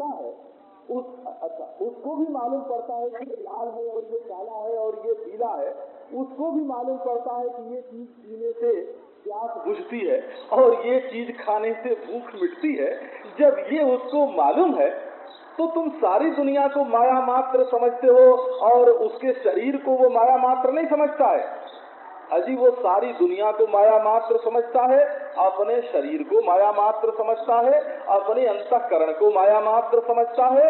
देखता है। उस अच्छा उसको भी मालूम पड़ता है कि लाल है और ये काला है और ये पीला है। उसको भी मालूम पड़ता है कि ये चीज़ पीने से प्यास बुझती है और ये चीज़ खाने से भूख मिटती है। जब ये उसको मालूम है तो तुम सारी दुनिया को माया मात्र समझते हो और उसके शरीर को वो माया मात्र नहीं समझता है। अजी वो सारी दुनिया को माया मात्र समझता है, अपने शरीर को माया मात्र समझता है, अपने अंतकरण को माया मात्र समझता है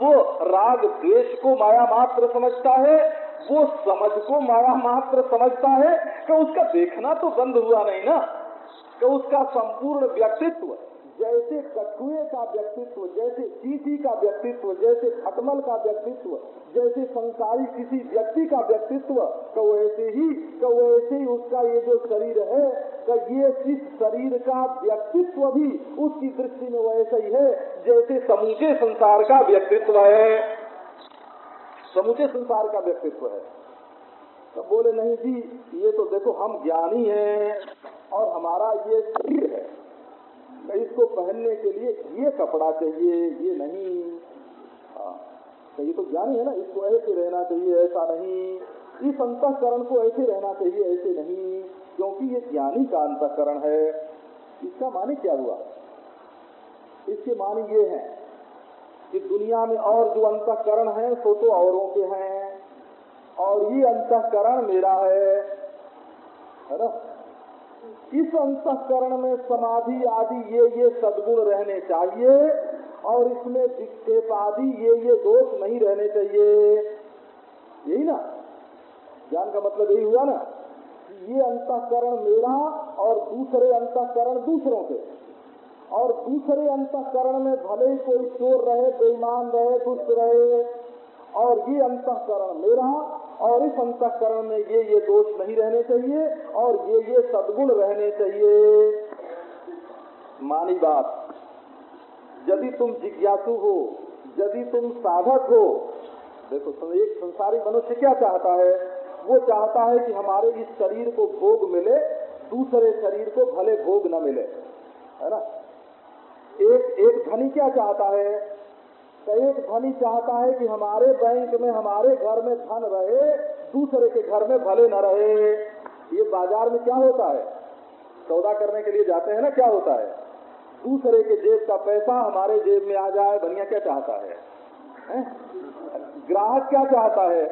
वो राग द्वेष को माया मात्र समझता है, वो समझ को माया मात्र समझता है, कि उसका देखना तो बंद हुआ नहीं ना, कि उसका संपूर्ण व्यक्तित्व जैसे कछुए का व्यक्तित्व, जैसे चीटी का व्यक्तित्व, जैसे खटमल का व्यक्तित्व, जैसे संसारी किसी व्यक्ति का व्यक्तित्व तो वैसे ही तो वैसे ही उसका ये जो शरीर है तो ये इस शरीर का व्यक्तित्व भी उसकी दृष्टि में वैसा ही है, जैसे समूचे संसार का व्यक्तित्व है। समूचे संसार का व्यक्तित्व है। तो बोले, नहीं जी, ये तो देखो, हम ज्ञानी हैं और हमारा ये शरीर इसको पहनने के लिए ये कपड़ा चाहिए, ये नहीं। हाँ तो ये तो ज्ञानी है ना, इसको ऐसे रहना चाहिए, ऐसा नहीं। इस अंतकरण को ऐसे रहना चाहिए, ऐसे नहीं, क्योंकि ये ज्ञानी का अंतकरण है। इसका माने क्या हुआ? इसके माने ये है कि दुनिया में और जो अंतकरण है, सो तो औरों के हैं। और ये अंतकरण मेरा है। है ना? इस अंतकरण में समाधि आदि ये ये सदगुण रहने चाहिए और इसमें विक्षेप आदि ये ये दोष नहीं रहने चाहिए। यही ना? ज्ञान का मतलब यही हुआ ना? कि ये अंतकरण मेरा और दूसरे अंतकरण दूसरों के। और दूसरे अंतकरण में भले ही कोई चोर रहे, बेईमान रहे, दुष्ट रहे, और ये अंतकरण मेरा और इस अंतकरण में ये ये दोष नहीं रहने चाहिए और ये ये सदगुण रहने चाहिए। मानी बात, यदि तुम जिज्ञासु हो, यदि तुम साधक हो, देखो एक संसारी मनुष्य क्या चाहता है? वो चाहता है कि हमारे इस शरीर को भोग मिले, दूसरे शरीर को भले भोग न मिले, है ना? एक एक धनी क्या चाहता है? तो एक धनी चाहता है कि हमारे बैंक में हमारे घर में धन रहे दूसरे के घर में भले न रहे। ये बाज़ार में क्या होता है? सौदा करने के लिए जाते हैं ना क्या होता है? दूसरे के जेब का पैसा हमारे जेब में आ जाए बनिया क्या चाहता है, है? ग्राहक क्या चाहता है?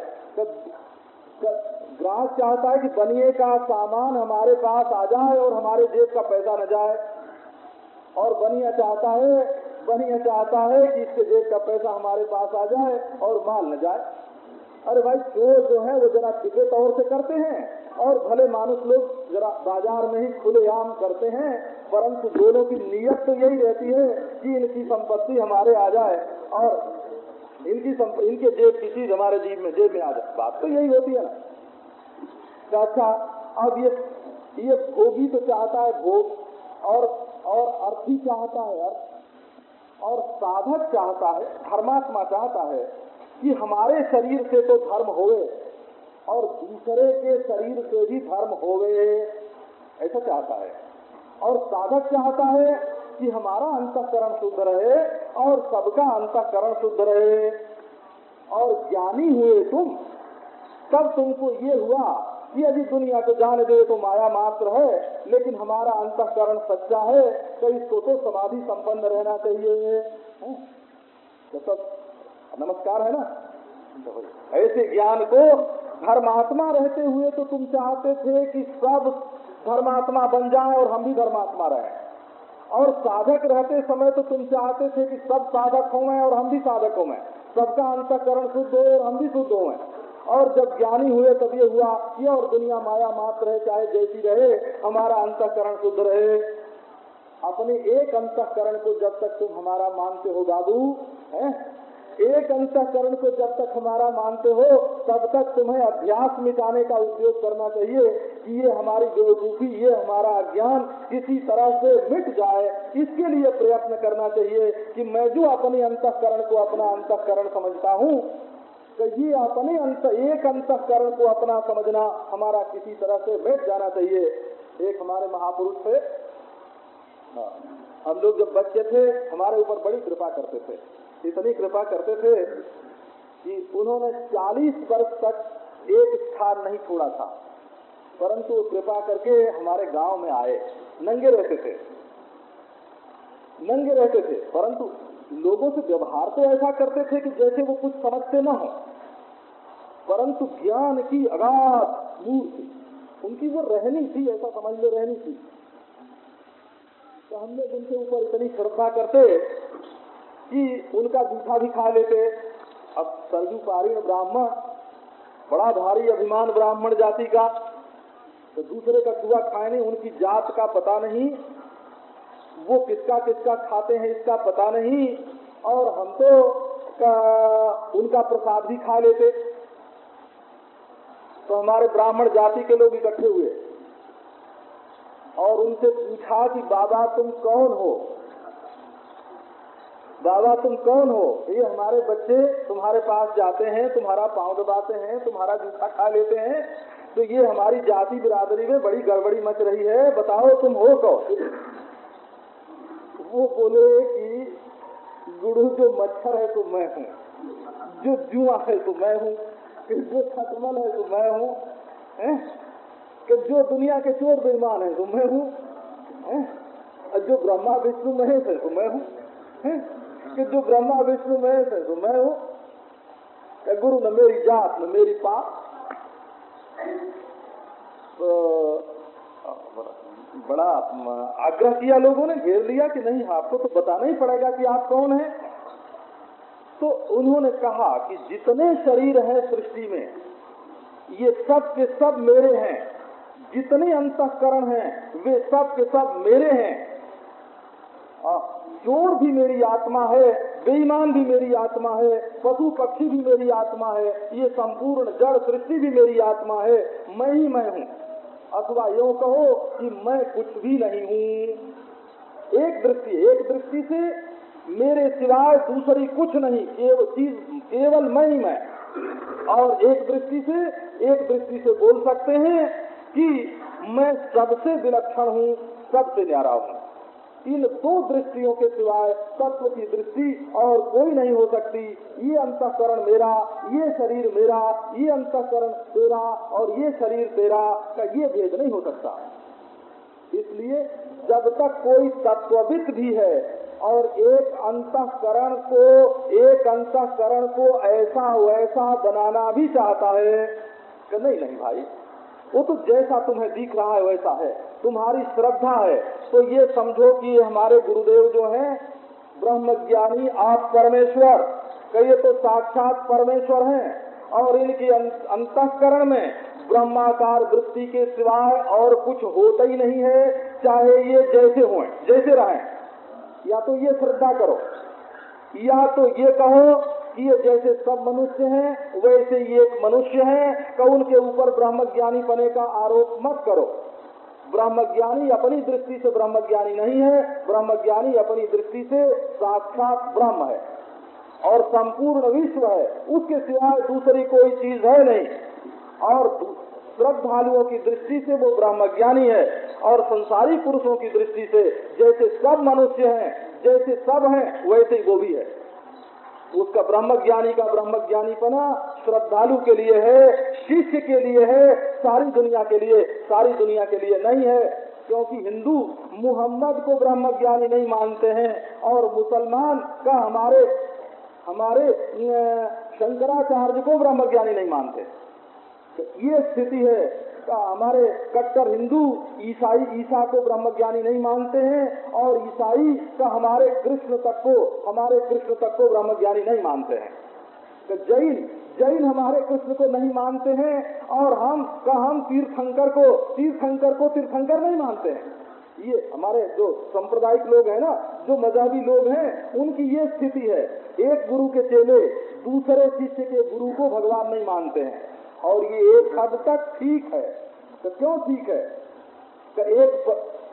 ग्राहक चाहता है कि बनिए का सामान हमारे पास आ जाए और हमारे जेब का पैसा न जाए। और बनिया चाहता है बनिया चाहता है कि इसके जेब का पैसा हमारे पास आ जाए और माल न जाए। अरे भाई, चोर जो है, वो जरा टिके तौर से करते हैं? और भले मानुष लोग जरा बाज़ार में ही खुलेआम करते हैं, परंतु दोनों की नीयत तो यही रहती है कि इनकी संपत्ति हमारे आ जाए और इनकी. इनके जेब की चीज़ हमारे जीव में, जेब में आ जाए। बात तो यही होती है ना। तो अच्छा अब ये ये भोगी तो चाहता है भोग, और और अर्थी चाहता है अर्थ। और साधक चाहता है, धर्मात्मा चाहता है कि हमारे शरीर से तो धर्म होवे और दूसरे के शरीर से भी धर्म होवे, ऐसा चाहता है। और साधक चाहता है कि हमारा अंतकरण शुद्ध रहे और सबका अंतकरण शुद्ध रहे। और ज्ञानी हुए तुम, तब तुमको ये हुआ यदि दुनिया को जान दे तो माया मात्र है, लेकिन हमारा अंतकरण सच्चा है तो इसको तो समाधि संपन्न रहना चाहिए। तो सब नमस्कार है ना? ऐसे ज्ञान को धर्मात्मा रहते हुए तो तुम चाहते थे कि सब धर्मात्मा बन जाए और हम भी धर्मात्मा रहे। और साधक रहते समय तो तुम चाहते थे कि सब साधक हो और हम भी साधक हो सबका अंतकरण शुद्ध हो और हम भी शुद्ध हो और जब ज्ञानी हुए, तब ये हुआ कि और दुनिया माया मात्र है चाहे जैसी रहे, हमारा अंतकरण शुद्ध रहे। अपने एक अंतकरण को जब तक तुम हमारा मानते हो, बाबू, है? एक अंतकरण को जब तक हमारा मानते हो, तब तक तुम्हें अभ्यास मिटाने का उद्योग करना चाहिए कि ये हमारी बेवकूफ़ी, ये हमारा अज्ञान किसी तरह से मिट जाए। इसके लिए प्रयत्न करना चाहिए कि मैं जो अपने अंतकरण को अपना अंतकरण समझता हूँ तो ये अपने अंत, एक अंतकरण को अपना समझना हमारा किसी तरह से बैठ जाना चाहिए। एक हमारे महापुरुष थे। हम लोग जब बच्चे थे, हमारे ऊपर बड़ी कृपा करते थे। इतनी कृपा करते थे कि उन्होंने 40 वर्ष तक एक स्थान नहीं छोड़ा था। परंतु कृपा करके हमारे गाँव में आए। नंगे रहते थे। नंगे रहते थे। परंतु लोगों से व्यवहार तो ऐसा करते थे कि जैसे वो कुछ समझते न हो। परंतु ज्ञान की अगाध मूर्ति, उनकी वो रहनी थी, ऐसा समझ लो रहनी थी तो हम लोग उनके ऊपर इतनी श्रद्धा करते कि उनका जूठा भी खा लेते। अब सरजू पारी ब्राह्मण, बड़ा भारी अभिमान ब्राह्मण जाति का तो दूसरे का चूहा खाए नहीं उनकी जात का पता नहीं, वो किसका किसका खाते हैं इसका पता नहीं, और हम तो उनका प्रसाद भी खा लेते। तो हमारे ब्राह्मण जाति के लोग इकट्ठे हुए। और उनसे पूछा कि, बाबा, तुम कौन हो? बाबा, तुम कौन हो? ये हमारे बच्चे तुम्हारे पास जाते हैं, तुम्हारा पाँव दबाते हैं, तुम्हारा जूठा खा लेते हैं। तो ये हमारी जाति बिरादरी में बड़ी गड़बड़ी मच रही है, बताओ तुम हो कौन? वो बोले कि, गुरु, जो मच्छर है तो मैं हूँ, जो जुआ है तो मैं हूँ जो खतमल है तो मैं हूँ कि जो दुनिया के चोर बेईमान है तो मैं हूँ जो ब्रह्मा, विष्णु, महेश है तो मैं हूँ? कि जो ब्रह्मा, विष्णु, महेश है तो मैं हूँ, कि गुरु न मेरी जात, न मेरी पाप। तो बड़ा आग्रह किया लोगों ने, घेर लिया कि नहीं, आपको तो बताना ही पड़ेगा कि आप कौन हैं। तो उन्होंने कहा कि जितने शरीर हैं सृष्टि में, ये सब के सब मेरे हैं। जितने अंतकरण हैं, वे सब के सब मेरे हैं। चोर भी मेरी आत्मा है, बेईमान भी मेरी आत्मा है, पशु पक्षी भी मेरी आत्मा है, ये संपूर्ण जड़ सृष्टि भी मेरी आत्मा है, मैं ही मैं हूँ। अथवा यो कहो कि मैं कुछ भी नहीं हूँ। एक दृष्टि एक दृष्टि से मेरे सिवाय दूसरी कुछ नहीं केवल चीज़, केवल मैं ही मैं। और एक दृष्टि से, एक दृष्टि से बोल सकते हैं कि मैं सबसे विलक्षण हूँ, सबसे न्यारा हूँ। इन दो दृष्टियों के सिवाय तत्व की दृष्टि और कोई नहीं हो सकती। ये अंतकरण मेरा, ये शरीर मेरा, ये अंतकरण तेरा और ये शरीर तेरा का ये भेद नहीं हो सकता। इसलिए जब तक कोई तत्वविद भी है और एक अंतकरण को, एक अंतकरण को ऐसा वैसा बनाना भी चाहता है। कि नहीं नहीं भाई, वो तो जैसा तुम्हें दिख रहा है वैसा है। तुम्हारी श्रद्धा है। तो ये समझो कि हमारे गुरुदेव जो हैं ब्रह्म ज्ञानी आप परमेश्वर। कहिए तो साक्षात परमेश्वर हैं। और इनके अंतकरण में ब्रह्माकार वृत्ति के सिवाय और कुछ होता ही नहीं है, चाहे ये जैसे हों जैसे रहें। या तो ये श्रद्धा करो, या तो ये कहो कि ये जैसे सब मनुष्य हैं, वैसे ये एक मनुष्य है। का उनके ऊपर ब्रह्म ज्ञानी बने का आरोप मत करो। ब्रह्म ज्ञानी अपनी दृष्टि से ब्रह्म ज्ञानी नहीं है ब्रह्म ज्ञानी अपनी दृष्टि से साक्षात ब्रह्म है और संपूर्ण विश्व है। उसके सिवाय दूसरी कोई चीज़ है नहीं। और श्रद्धालुओं की दृष्टि से वो ब्रह्म ज्ञानी है और संसारी पुरुषों की दृष्टि से जैसे सब मनुष्य हैं, जैसे सब हैं, वैसे ही वो भी है। उसका ब्रह्म ज्ञानी का ब्रह्म ज्ञानी पना श्रद्धालु के लिए है, शिष्य के लिए है, सारी दुनिया के लिए, सारी दुनिया के लिए नहीं है, क्योंकि हिंदू मुहम्मद को ब्रह्म ज्ञानी नहीं मानते हैं और मुसलमान का हमारे हमारे शंकराचार्य को ब्रह्म ज्ञानी नहीं मानते। तो ये स्थिति है हमारे कट्टर हिंदू ईसाई ईसा को ब्रह्म ज्ञानी नहीं मानते हैं और ईसाई का हमारे कृष्ण तक को, हमारे कृष्ण तक को ब्रह्म ज्ञानी नहीं मानते हैं। तो जैन जैन हमारे कृष्ण को नहीं मानते हैं और हम, का हम तीर्थंकर को तीर्थंकर को तीर्थंकर नहीं मानते हैं। ये हमारे जो सांप्रदायिक लोग हैं ना, जो मजहबी लोग हैं, उनकी ये स्थिति है, एक गुरु के चेले दूसरे शिष्य के गुरु को भगवान नहीं मानते हैं। और ये एक हद तक ठीक है। तो क्यों ठीक है? तो एक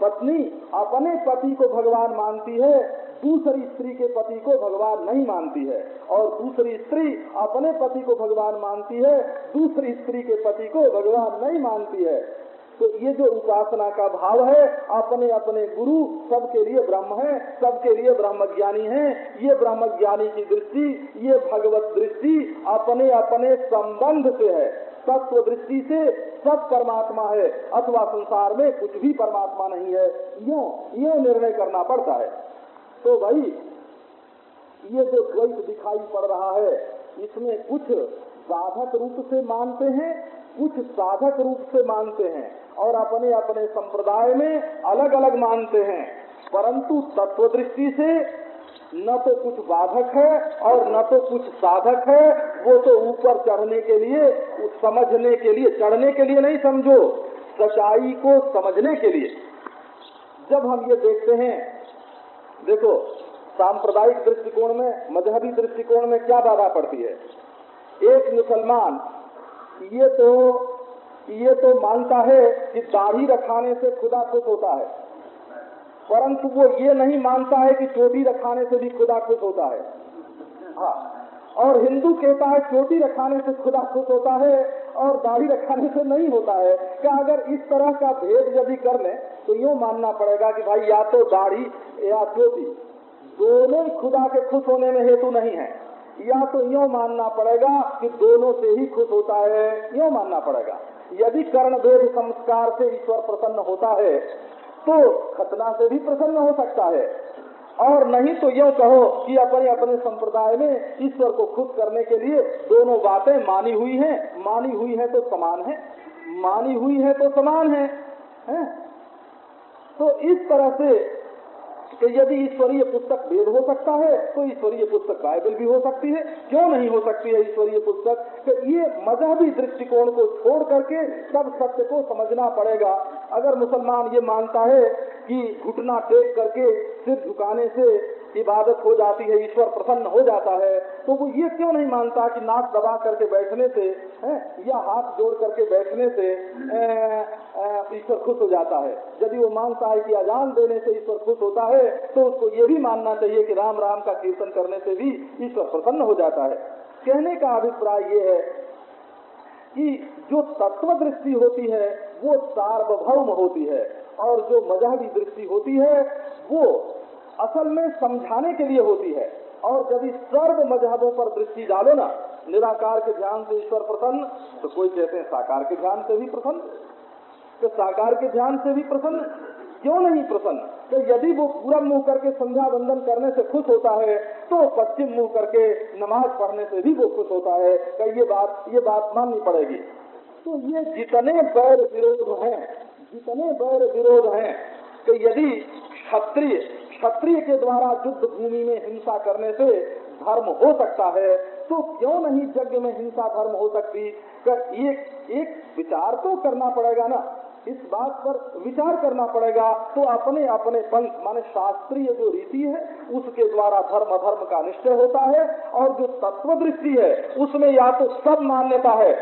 पत्नी अपने पति को भगवान मानती है, दूसरी स्त्री के पति को भगवान नहीं मानती है। और दूसरी स्त्री अपने पति को भगवान मानती है, दूसरी स्त्री के पति को भगवान नहीं मानती है। तो ये जो उपासना का भाव है अपने अपने गुरु सबके लिए ब्रह्म है, सबके लिए ब्रह्म ज्ञानी है। ये ब्रह्म ज्ञानी की दृष्टि, ये भगवत दृष्टि अपने अपने संबंध से है। तत्व दृष्टि से सब परमात्मा है, अथवा संसार में कुछ भी परमात्मा नहीं है। यो यो निर्णय करना पड़ता है। तो भाई, ये जो द्वैत दिखाई पड़ रहा है, इसमें कुछ साधक रूप से मानते हैं कुछ साधक रूप से मानते हैं और अपने अपने संप्रदाय में अलग अलग मानते हैं। परंतु तत्व दृष्टि से न तो कुछ बाधक है और न तो कुछ साधक है। वो तो ऊपर चढ़ने के लिए, समझने के लिए, चढ़ने के लिए नहीं समझो। सच्चाई को समझने के लिए। जब हम ये देखते हैं, देखो, सांप्रदायिक दृष्टिकोण में, मजहबी दृष्टिकोण में क्या बाधा पड़ती है? एक मुसलमान ये तो ये तो मानता है कि दाढ़ी रखाने से खुदा खुश होता है। परंतु वो ये नहीं मानता है कि चोटी रखाने से भी खुदा खुश होता है। हाँ। और हिंदू कहता है, चोटी रखाने से खुदा खुश होता है और दाढ़ी रखाने से नहीं होता है। क्या अगर इस तरह का भेद यदि कर ले तो यूँ मानना पड़ेगा कि भाई, या तो दाढ़ी या चोटी। दोनों खुदा के खुश होने में हेतु नहीं है। या तो यो मानना पड़ेगा कि दोनों से ही खुश होता है यो मानना पड़ेगा। यदि कर्ण वेद संस्कार से ईश्वर प्रसन्न होता है तो खतना से भी प्रसन्न हो सकता है। और नहीं तो यो कहो कि अपने अपने संप्रदाय में ईश्वर को खुश करने के लिए दोनों बातें मानी हुई हैं। मानी हुई है तो समान है मानी हुई है तो समान है, है? तो इस तरह से कि यदि ईश्वरीय पुस्तक वेद हो सकता है तो ईश्वरीय पुस्तक बाइबल भी हो सकती है। क्यों नहीं हो सकती है ईश्वरीय पुस्तक? तो ये मजहबी दृष्टिकोण को छोड़ करके सब सत्य को समझना पड़ेगा। अगर मुसलमान ये मानता है कि घुटना टेक करके सिर झुकाने से इबादत हो जाती है ईश्वर प्रसन्न हो जाता है तो वो ये क्यों नहीं मानता कि नाक दबा करके बैठने से है, या हाथ जोड़ करके बैठने से ईश्वर खुश हो जाता है? यदि वो मानता है कि अजान देने से ईश्वर खुश होता है तो उसको ये भी मानना चाहिए कि राम राम का कीर्तन करने से भी ईश्वर प्रसन्न हो जाता है। कहने का अभिप्राय ये है कि जो तत्व दृष्टि होती है वो सार्वभौम होती है और जो मजहबी दृष्टि होती है वो असल में समझाने के लिए होती है। और यदि सर्व मजहबों पर दृष्टि डालो ना, निराकार के ध्यान से ईश्वर प्रसन्न तो कोई कहते हैं, साकार के ध्यान से भी प्रसन्न? तो साकार के ध्यान से भी प्रसन्न? क्यों नहीं प्रसन्न? तो यदि वो पूरा मुँह करके संध्या बंदन करने से खुश होता है तो पश्चिम मुँह करके नमाज़ पढ़ने से भी वो खुश होता है। तो ये बात ये बात माननी पड़ेगी। तो ये जितने बैर विरोध हैं, जितने बैर विरोध हैं, कि यदि क्षत्रिय क्षत्रिय के द्वारा युद्ध भूमि में हिंसा करने से धर्म हो सकता है तो क्यों नहीं यज्ञ में हिंसा धर्म हो सकती? एक एक विचार तो करना पड़ेगा ना। इस बात पर विचार करना पड़ेगा तो अपने अपने पंथ, माने शास्त्रीय जो रीति है, उसके द्वारा धर्म, अधर्म का निश्चय होता है, और जो तत्व दृष्टि है, उसमें या तो सब मान्यता है,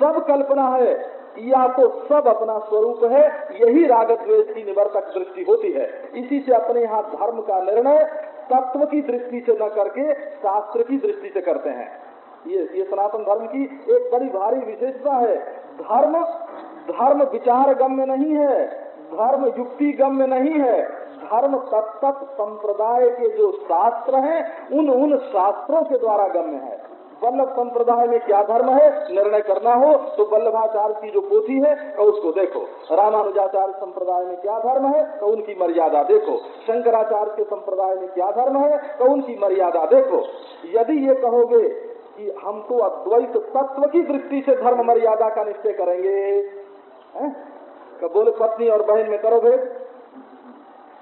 सब कल्पना है या तो सब अपना स्वरूप है, यही रागत द्वेष की निवर्तक दृष्टि होती है। इसी से अपने यहाँ धर्म का निर्णय तत्व की दृष्टि से न करके शास्त्र की दृष्टि से करते हैं। ये ये सनातन धर्म की एक बड़ी भारी विशेषता है। धर्म धर्म विचार गम्य नहीं है, धर्म युक्ति गम्य नहीं है। धर्म तत्त संप्रदाय के जो शास्त्र हैं, उन उन शास्त्रों के द्वारा गम्य है। वल्लभ संप्रदाय में क्या धर्म है निर्णय करना हो तो वल्लभाचार्य की जो पोथी है उसको देखो। रामानुजाचार्य संप्रदाय में क्या धर्म है तो उनकी मर्यादा देखो। शंकराचार्य के संप्रदाय में क्या धर्म है तो उनकी मर्यादा देखो। यदि ये कहोगे कि हम तो अद्वैत तत्व की दृष्टि से धर्म मर्यादा का निश्चय करेंगे तो बोले पत्नी और बहन में करो भेद।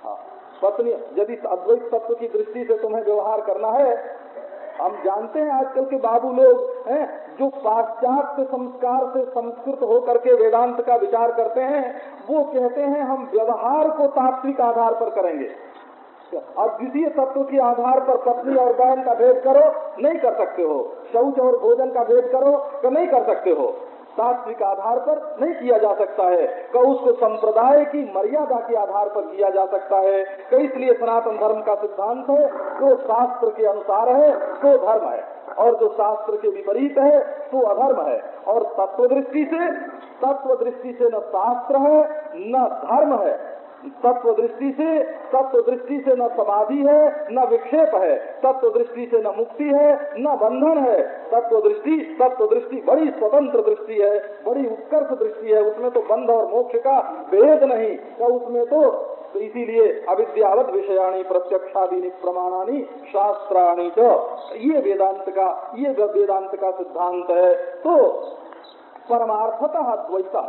हाँ, पत्नी यदि अद्वैत तत्व की दृष्टि से तुम्हें व्यवहार करना है हम जानते हैं आजकल के बाबू लोग हैं, जो पाश्चात्य संस्कार से संस्कृत होकर के वेदांत का विचार करते हैं, वो कहते हैं हम व्यवहार को तात्विक आधार पर करेंगे। अब द्वितीय तत्व के आधार पर पत्नी और बहन का भेद करो, नहीं कर सकते हो। शौच और भोजन का भेद करो तो नहीं कर सकते हो। तात्विक आधार पर नहीं किया जा सकता है। उसको संप्रदाय की मर्यादा के आधार पर किया जा सकता है। कई इसलिए सनातन धर्म का सिद्धांत है, जो शास्त्र के अनुसार है वो धर्म है। और जो शास्त्र के विपरीत है वो अधर्म है। और तत्व दृष्टि से तत्व दृष्टि से न शास्त्र है, न धर्म है। तत्व दृष्टि से तत्व दृष्टि से न समाधि है, न विक्षेप है। तत्व दृष्टि से न मुक्ति है, न बंधन है। तत्व दृष्टि तत्व दृष्टि बड़ी स्वतंत्र दृष्टि है, बड़ी उत्कर्ष दृष्टि है। उसमें तो बंध और मोक्ष का भेद नहीं तो उसमें तो इसीलिए अविद्यावत विषयाणी प्रत्यक्षादि प्रमाणानी शास्त्राणी च। ये वेदांत का, ये वेदांत का सिद्धांत है। तो परमार्थतः द्वैता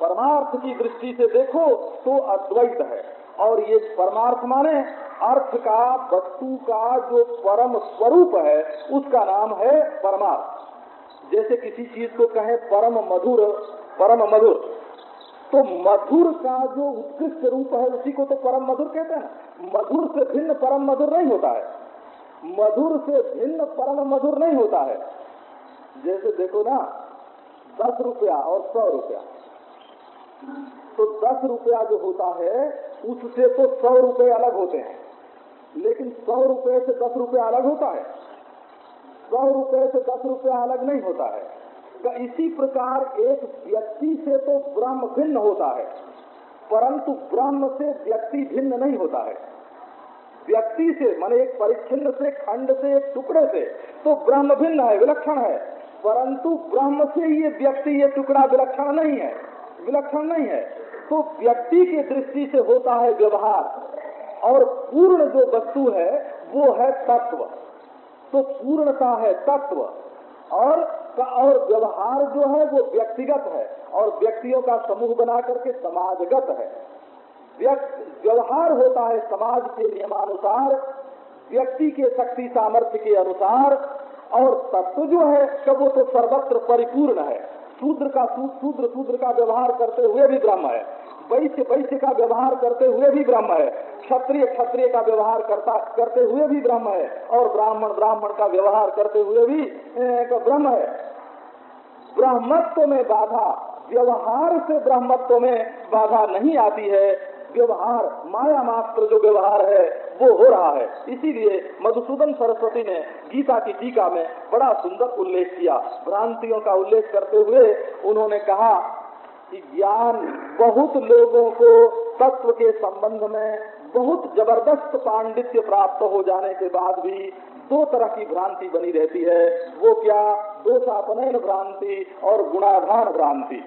परमार्थ की दृष्टि से देखो तो अद्वैत है। और ये परमार्थ माने अर्थ का, वस्तु का जो परम स्वरूप है, उसका नाम है परमार्थ। जैसे किसी चीज़ को कहे परम मधुर परम मधुर तो मधुर का जो उत्कृष्ट रूप है, उसी को तो परम मधुर कहते हैं। मधुर से भिन्न परम मधुर नहीं होता है। मधुर से भिन्न परम मधुर नहीं होता है। जैसे देखो ना, दस रुपया और सौ रुपया। तो दस रुपया जो होता है, उससे तो सौ रुपए अलग होते हैं। लेकिन सौ रुपए से दस रुपया अलग होता है। सौ रुपए से दस रुपया अलग नहीं होता है। तो इसी प्रकार एक व्यक्ति से तो ब्रह्म भिन्न होता है, परंतु ब्रह्म से व्यक्ति भिन्न नहीं होता है। व्यक्ति से, माने एक परिच्छिन्न से, खंड से, एक टुकड़े से तो ब्रह्म भिन्न है, विलक्षण है। परंतु ब्रह्म से ये व्यक्ति, ये टुकड़ा विलक्षण नहीं है। विलक्षण नहीं है। तो व्यक्ति की दृष्टि से होता है व्यवहार। और पूर्ण जो वस्तु है, वो है तत्व। तो पूर्णता है तत्व। और और व्यवहार जो है, वो व्यक्तिगत है। और व्यक्तियों का समूह बना करके समाजगत है। व्यवहार होता है समाज के नियमानुसार, व्यक्ति के शक्ति सामर्थ्य के अनुसार। और तत्व जो है वो तो सर्वत्र परिपूर्ण है। शूद्र का शूद्र शूद्र का व्यवहार करते हुए भी ब्रह्म है। वैश्य वैश्य का व्यवहार करते हुए भी ब्रह्म है। क्षत्रिय क्षत्रिय का व्यवहार करता, करते हुए भी ब्रह्म है और ब्राह्मण ब्राह्मण का व्यवहार करते हुए भी ब्रह्म है। ब्रह्मत्व में बाधा, व्यवहार से ब्रह्मत्व में बाधा नहीं आती है। व्यवहार, माया मात्र जो व्यवहार है वो हो रहा है। इसीलिए मधुसूदन सरस्वती ने गीता की टीका में बड़ा सुंदर उल्लेख किया। भ्रांतियों का उल्लेख करते हुए उन्होंने कहा कि ज्ञान बहुत लोगों को तत्व के संबंध में बहुत ज़बरदस्त पांडित्य प्राप्त हो जाने के बाद भी दो तरह की भ्रांति बनी रहती है। वो क्या? दोषापनयन भ्रांति और गुणाधान भ्रांति।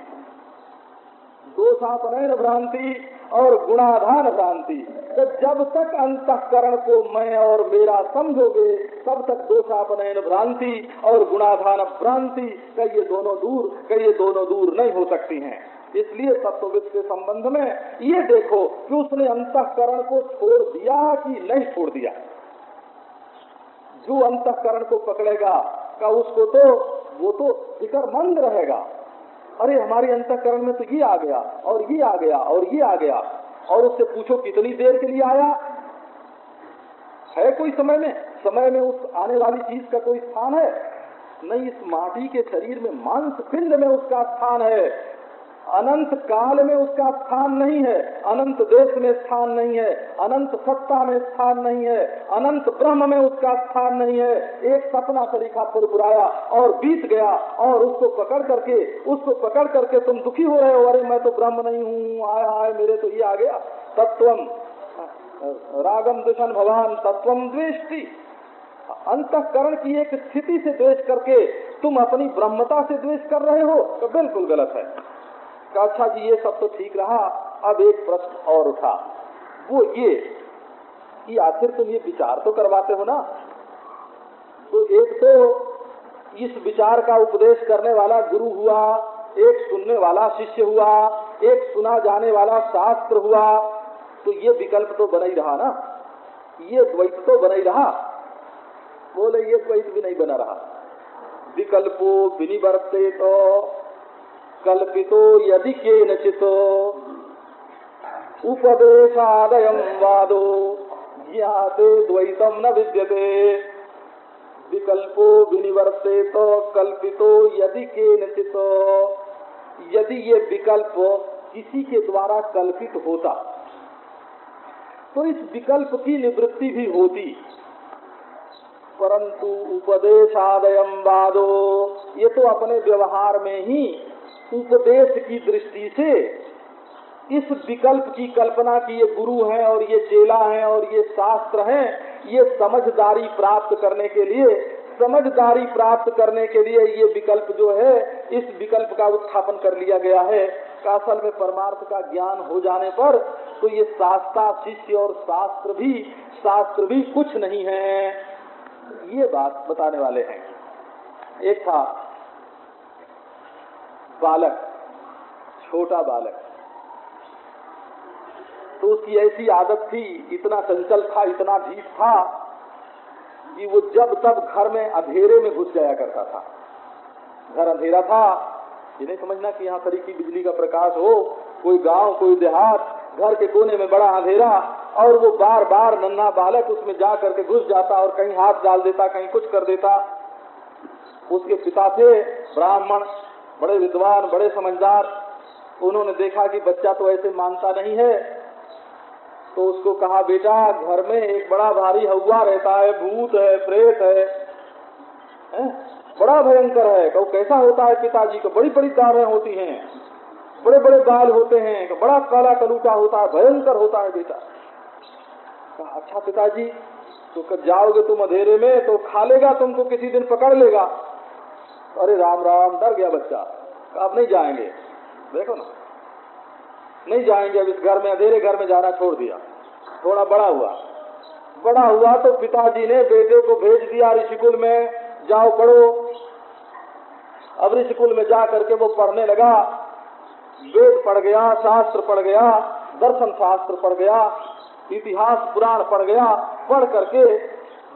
दोषापनयन भ्रांति और गुणाधान भ्रांति तो जब तक अंतकरण को मैं और मेरा समझोगे, तब तक दोषापनयन भ्रांति और गुणाधान भ्रांति का ये दोनों दूर का ये दोनों दूर नहीं हो सकती हैं। इसलिए तत्वविद के संबंध में ये देखो कि उसने अंतकरण को छोड़ दिया कि नहीं छोड़ दिया। जो अंतकरण को पकड़ेगा का उसको तो वो तो फिक्रमंद रहेगा। अरे हमारे अंतकरण में तो ये आ गया, और ये आ गया, और ये आ गया, और उससे पूछो कितनी देर के लिए आया? है कोई समय में? समय में उस आने वाली चीज़ का कोई स्थान है? नहीं, इस माटी के शरीर में मांस पिंड में उसका स्थान है। अनंत काल में उसका स्थान नहीं है, अनंत देश में स्थान नहीं है, अनंत सत्ता में स्थान नहीं है, अनंत ब्रह्म में उसका स्थान नहीं है। एक सपना तरीका पुरपुराया और बीत गया और उसको पकड़ करके, उसको पकड़ करके तुम दुखी हो रहे हो, अरे मैं तो ब्रह्म नहीं हूँ आया आए मेरे तो ये आ गया। तत्वम, रागम दुषण भगवान तत्वम द्वेष्टि। अंतकरण की एक स्थिति से द्वेष करके तुम अपनी ब्रह्मता से द्वेष कर रहे हो तो बिल्कुल गलत है। अच्छा जी, ये सब तो ठीक रहा। अब एक प्रश्न और उठा। वो ये कि आखिर तुम ये विचार तो करवाते हो ना? तो एक तो इस विचार का उपदेश करने वाला गुरु हुआ, एक सुनने वाला शिष्य हुआ, एक सुना जाने वाला शास्त्र हुआ तो ये विकल्प तो बना ही रहा ना? ये द्वैत तो बना ही रहा। बोले, ये द्वैत भी नहीं बना रहा। विकल्पो विनिवर्ते तो कल्पितो यदि केनचित। उपदेशादय वादो, ज्ञाते द्वैतम न विद्यते। विकल्पो विनिवर्ते तो कल्पितो यदि के तो यदि ये विकल्प किसी के द्वारा कल्पित होता तो इस विकल्प की निवृत्ति भी होती। परंतु उपदेशादयम वादो, ये तो अपने व्यवहार में ही उपदेश की दृष्टि से इस विकल्प की कल्पना की ये गुरु हैं और ये चेला हैं और ये शास्त्र हैं, ये समझदारी प्राप्त करने के लिए, समझदारी प्राप्त करने के लिए ये विकल्प जो है, इस विकल्प का उत्थापन कर लिया गया है। असल में परमार्थ का ज्ञान हो जाने पर तो ये शास्त्रा, शिष्य और शास्त्र भी शास्त्र भी कुछ नहीं है। ये बात बताने वाले हैं। एक था बालक, छोटा बालक। तो उसकी ऐसी आदत थी, इतना चंचल था, इतना ढीठ था, कि वो जब तब घर में अंधेरे में घुस जाया करता था। घर अंधेरा था ये नहीं समझना कि यहाँ तरीकी बिजली का प्रकाश हो, कोई गाँव, कोई देहात, घर के कोने में बड़ा अंधेरा, और वो बार बार नन्हा बालक उसमें जा करके घुस जाता और कहीं हाथ डाल देता, कहीं कुछ कर देता। उसके पिता थे ब्राह्मण बड़े विद्वान बड़े समझदार उन्होंने देखा कि बच्चा तो ऐसे मानता नहीं है। तो उसको कहा बेटा घर में एक बड़ा भारी हवा रहता है भूत है प्रेत है, है? बड़ा भयंकर है। कहो कैसा होता है पिताजी? को बड़ी बड़ी दाढ़ें होती हैं बड़े बड़े बाल होते हैं बड़ा काला कलूटा होता है भयंकर होता है बेटा। कहा अच्छा पिताजी तो जाओगे तुम अंधेरे में तो खा लेगा तुमको किसी दिन पकड़ लेगा। अरे राम राम, डर गया बच्चा। आप नहीं जाएँगे। देखो ना। नहीं जाएँगे, अब इस घर में, अंधेरे घर में जाना छोड़ दिया। थोड़ा बड़ा हुआ। बड़ा हुआ तो पिताजी ने बेटे को भेज दिया ऋषिकुल में। जाओ पढ़ो। अब ऋषिकुल में जा करके वो पढ़ने लगा। वेद पढ़ गया, शास्त्र पढ़ गया, दर्शन शास्त्र पढ़ गया, इतिहास पुराण पढ़ गया, पढ़ करके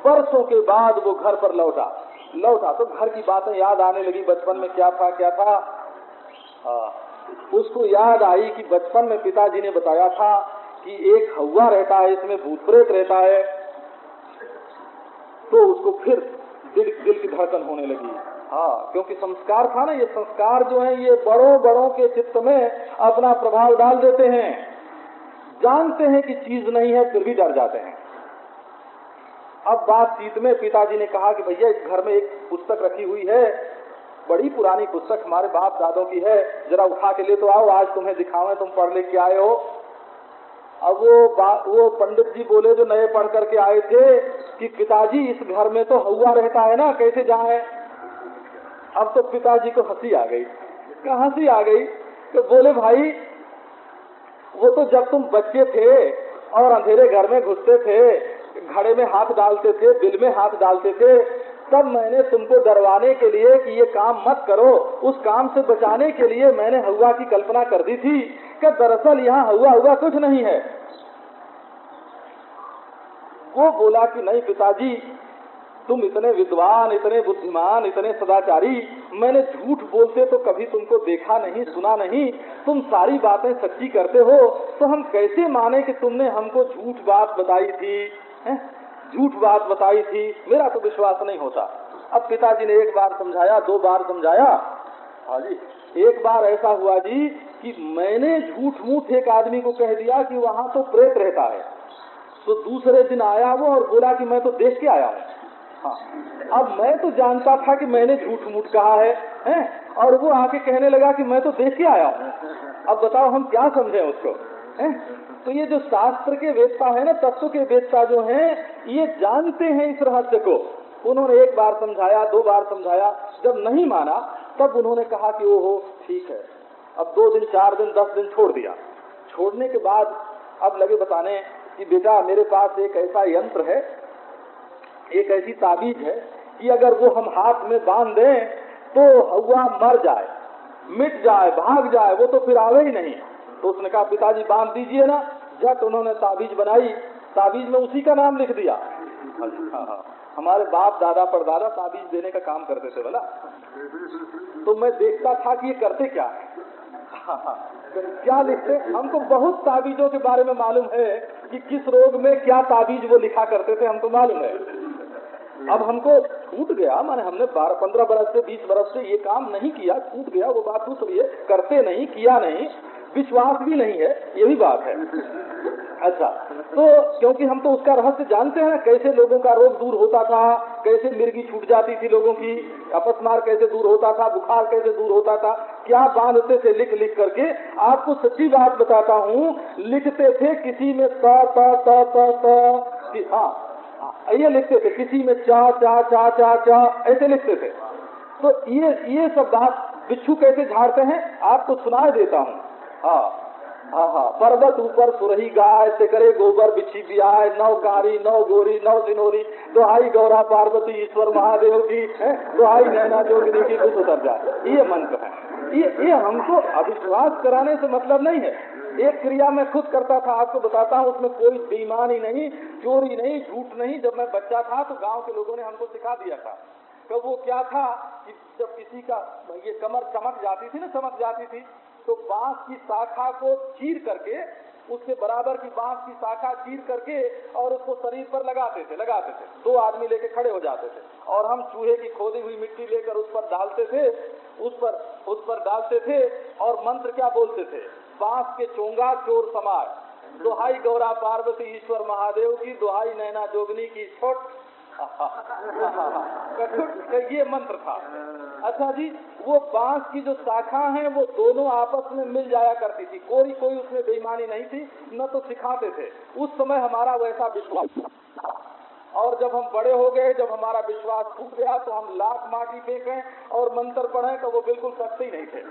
वर्षों के बाद वो घर पर लौटा। लौटा तो घर की बातें याद आने लगी बचपन में क्या था क्या था? आ, उसको याद आई कि बचपन में पिताजी ने बताया था कि एक हवा रहता है इसमें भूत प्रेत रहता है। तो उसको फिर दिल दिल की धड़कन होने लगी। हाँ क्योंकि संस्कार था ना ये संस्कार जो है ये बड़ों बड़ों के चित्त में अपना प्रभाव डाल देते हैं। जानते हैं कि चीज़ नहीं है फिर भी डर जाते हैं। अब बातचीत में पिताजी ने कहा कि भैया, इस घर में एक पुस्तक रखी हुई है। बड़ी पुरानी पुस्तक हमारे बाप दादों की है। जरा उठा के ले तो आओ, आज तुम्हें दिखावे तुम पढ़ लेके आए हो। अब वो वो पंडित जी बोले, जो नए पढ़ करके आए थे, कि पिताजी, इस घर में तो हवा रहता है ना, कैसे जाए अब तो पिताजी को हँसी आ गई। हँसी आ गई तो बोले, भाई, वो तो जब तुम बच्चे थे और अंधेरे घर में घुसते थे घड़े में हाथ डालते थे बिल में हाथ डालते थे, तब मैंने तुमको डरवाने के लिए कि ये काम मत करो। उस काम से बचाने के लिए मैंने हवा की कल्पना कर दी थी कि दरअसल यहाँ हवा हुआ कुछ नहीं है। वो बोला कि नहीं पिताजी, तुम इतने विद्वान, इतने बुद्धिमान, इतने सदाचारी, मैंने झूठ बोलते तो कभी तुमको देखा नहीं, सुना नहीं। तुम सारी बातें सच्ची करते हो तो हम कैसे माने कि तुमने हमको झूठ बात बताई थी? झूठ बात बताई थी मेरा तो विश्वास नहीं होता। अब पिताजी ने एक बार समझाया दो बार समझाया। हाँ जी एक बार ऐसा हुआ जी कि मैंने झूठ मूठ एक आदमी को कह दिया कि वहाँ तो प्रेत रहता है। तो दूसरे दिन आया वो और बोला कि मैं तो देख के आया हूँ। हाँ अब मैं तो जानता था कि मैंने झूठ मूठ कहा है, हैं? और वो आके कहने लगा कि मैं तो देख के आया हूँ। अब बताओ हम क्या समझे उसको हैं? तो ये जो शास्त्र के वेदता है ना, तत्व के वेदता जो हैं, ये जानते हैं इस रहस्य को। उन्होंने एक बार समझाया, दो बार समझाया, जब नहीं माना, तब उन्होंने कहा कि ओहो, ठीक है। अब दो दिन, चार दिन, दस दिन छोड़ दिया। छोड़ने के बाद अब लगे बताने कि बेटा, मेरे पास एक ऐसा यंत्र है, एक ऐसी ताबीज है कि अगर वो हम हाथ में बाँध दें तो हवा मर जाए, मिट जाए, भाग जाए, वो तो फिर आवे ही नहीं। तो उसने कहा, पिताजी बाँध दीजिए ना। झट उन्होंने ताबीज बनाई। ताबीज में उसी का नाम लिख दिया। हमारे बाप, दादा, परदादा ताबीज देने का काम करते थे, बोला। तो मैं देखता था कि ये करते क्या है। क्या लिखते? हमको बहुत ताबीजों के बारे में मालूम है कि किस रोग में क्या ताबीज वो लिखा करते थे, हमको मालूम है। अब हमको छूट गया, माने हमने बारह, पंद्रह बरस से, बीस बरस से ये काम नहीं किया, छूट गया, वो बात दूसरी है करते नहीं, किया नहीं। विश्वास भी नहीं है, ये भी बात है। अच्छा तो क्योंकि हम तो उसका रहस्य जानते हैं, कैसे लोगों का रोग दूर होता था, कैसे मिर्गी छूट जाती थी लोगों की, अपस्मार कैसे दूर होता था, बुखार कैसे दूर होता था, क्या बांधते थे लिख लिख करके, आपको सच्ची बात बताता हूँ, लिखते थे किसी में त हाँ ये लिखते थे, किसी में चा चा चा चा चा, ऐसे लिखते थे। तो ये ये सब बात बिच्छू कैसे झाड़ते हैं, आपको सुना देता हूँ। हाँ हाँ हाँ पर्वत ऊपर सुरही गाय से करे गोबर बिछी बियाय नव कारी नौ गोरी नौ सिनोरी दोहाई गौरा पार्वती, ईश्वर महादेव की दोहाई नैना जोगिनी की कुछ उतर जाए। ये मंत्र है। ये ये हमको अविश्वास कराने से मतलब नहीं है। एक क्रिया मैं खुद करता था, आपको बताता हूँ, उसमें कोई बेईमानी नहीं, चोरी नहीं, झूठ नहीं। जब मैं बच्चा था तो गाँव के लोगों ने हमको सिखा दिया था। तो वो क्या था कि जब किसी का ये कमर चमक जाती थी ना, चमक जाती थी तो बाँस की शाखा को चीर करके उसके बराबर की बाँस की शाखा चीर करके और उसको शरीर पर लगाते थे लगाते थे। दो आदमी लेके खड़े हो जाते थे। और हम चूहे की खोदी हुई मिट्टी लेकर उस पर डालते थे, उस पर उस पर डालते थे और मंत्र क्या बोलते थे? बाँस के चोंगा चोर समाज दोहाई गौरा पार्वती ईश्वर महादेव की, दोहाई नैना जोगनी की छोट ये मंत्र था। अच्छा जी, वो बाँस की जो शाखा है, वो दोनों आपस में मिल जाया करती थी। कोई कोई उसमें बेईमानी नहीं थी, न तो सिखाते थे। उस समय हमारा वैसा विश्वास और जब हम बड़े हो गए, जब हमारा विश्वास टूट गया तो हम लाख माटी फेंके और मंत्र पढ़े तो वो बिल्कुल सच्चे ही नहीं थे।